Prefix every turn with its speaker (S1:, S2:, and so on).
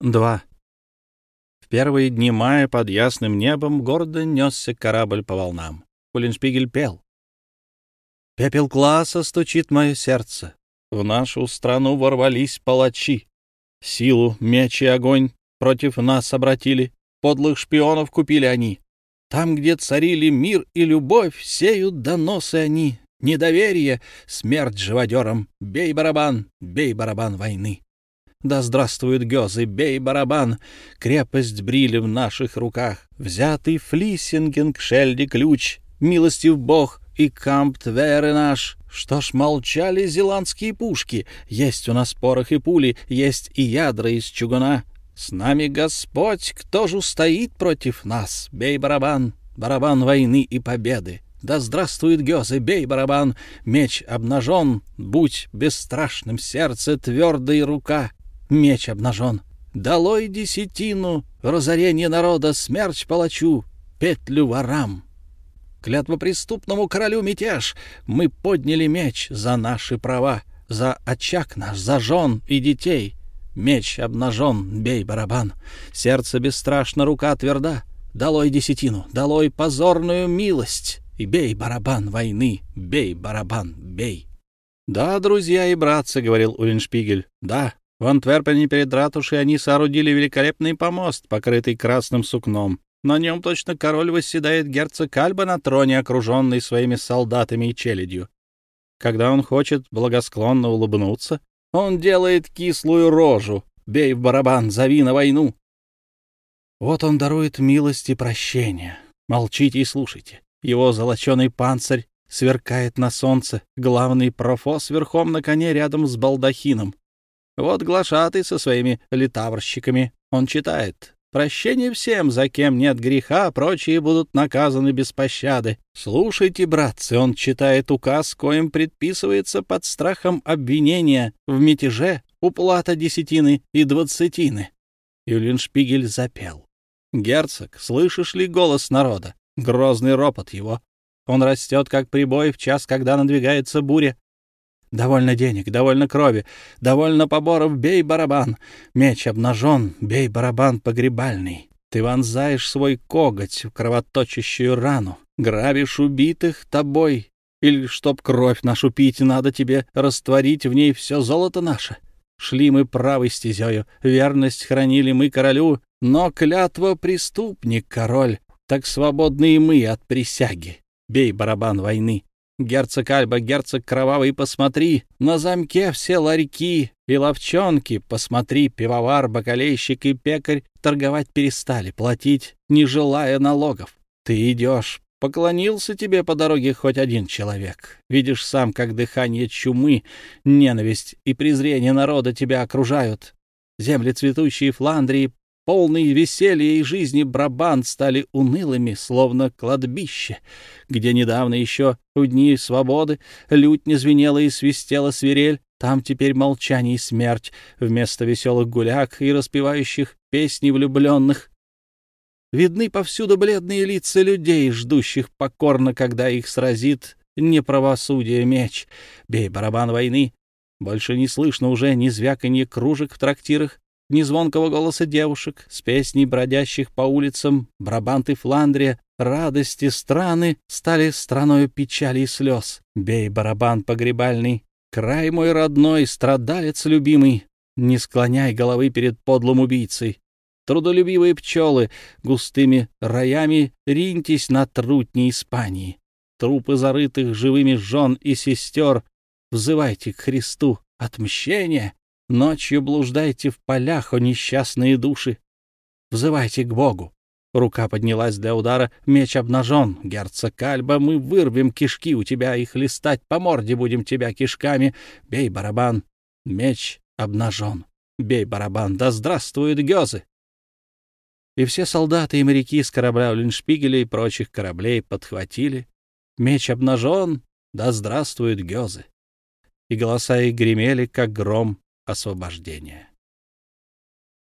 S1: 2. В первые дни мая под ясным небом гордо несся корабль по волнам. Уллиншпигель пел. «Пепел класса стучит мое сердце. В нашу страну ворвались палачи. Силу, меч и огонь против нас обратили. Подлых шпионов купили они. Там, где царили мир и любовь, сеют доносы они. Недоверие, смерть живодерам. Бей барабан, бей барабан войны. Да здравствует Гёзы, бей барабан! Крепость Брили в наших руках. Взятый Флиссинген, Шельди ключ, милостив бог и кампт веры наш. Что ж, молчали зеландские пушки. Есть у нас порох и пули, есть и ядра из чугуна. С нами Господь, кто же устоит против нас? Бей барабан, барабан войны и победы. Да здравствует Гёзы, бей барабан, меч обнажен, будь бесстрашным сердце, твердая рука меч обнажен. Долой десятину, разорение народа, смерть палачу, петлю ворам. Клятва преступному королю мятеж. Мы подняли меч за наши права, за очаг наш, за жен и детей. Меч обнажен, бей барабан. Сердце бесстрашно, рука тверда. Долой десятину, долой позорную милость. И бей барабан войны, бей барабан, бей. «Да, друзья и братцы», — говорил Уллиншпигель, — «да, в Антверпене перед ратушей они соорудили великолепный помост, покрытый красным сукном. На нем точно король восседает герцог Альба на троне, окруженный своими солдатами и челядью. Когда он хочет благосклонно улыбнуться, он делает кислую рожу. Бей в барабан, зови на войну. Вот он дарует милость и прощение. Молчите и слушайте. Его золоченый панцирь сверкает на солнце, главный профос верхом на коне рядом с балдахином. Вот глашатый со своими литаврщиками. Он читает. «Прощение всем, за кем нет греха, прочие будут наказаны без пощады. Слушайте, братцы, он читает указ, коим предписывается под страхом обвинения в мятеже уплата десятины и двадцатины». Юлиншпигель запел. «Герцог, слышишь ли голос народа? Грозный ропот его. Он растет, как прибой в час, когда надвигается буря. Довольно денег, довольно крови, довольно поборов, бей барабан. Меч обнажен, бей барабан погребальный. Ты вонзаешь свой коготь в кровоточащую рану, грабишь убитых тобой. Или, чтоб кровь нашу пить, надо тебе растворить в ней все золото наше. Шли мы правой стезею, верность хранили мы королю, но клятва преступник, король, так свободны и мы от присяги. Бей барабан войны. Герцог Альба, герцог Кровавый, посмотри, на замке все ларьки и ловчонки, посмотри, пивовар, бакалейщик и пекарь торговать перестали, платить, не желая налогов. Ты идешь, поклонился тебе по дороге хоть один человек. Видишь сам, как дыхание чумы, ненависть и презрение народа тебя окружают. Земли цветущие Фландрии полный веселья и жизни Брабант стали унылыми, словно кладбище, где недавно еще в дни свободы лють не звенела и свистела свирель, там теперь молчание и смерть вместо веселых гуляк и распевающих песни влюбленных. Видны повсюду бледные лица людей, ждущих покорно, когда их сразит неправосудие меч. Бей барабан войны. Больше не слышно уже ни звяканье кружек в трактирах, ни звонкого голоса девушек, с песней бродящих по улицам, Брабант и Фландрия, радости страны стали страною печали и слез. Бей, барабан погребальный, край мой родной, страдалец любимый, не склоняй головы перед подлым убийцей. Трудолюбивые пчелы густыми роями риньтесь на трутни Испании. Трупы зарытых живыми жен и сестер взывайте к Христу отмщение Ночью блуждайте в полях, о несчастные души. Взывайте к Богу. Рука поднялась для удара, меч обнажен. Герцог Кальба, мы вырвем кишки у тебя и хлестать по морде будем тебя кишками. Бей барабан. Меч обнажен. Бей барабан. Да здравствуют гёзы! И все солдаты и моряки с корабля Уллиншпигеля и прочих кораблей подхватили. Меч обнажен. Да здравствуют гёзы! И голоса их гремели, как гром освобождения.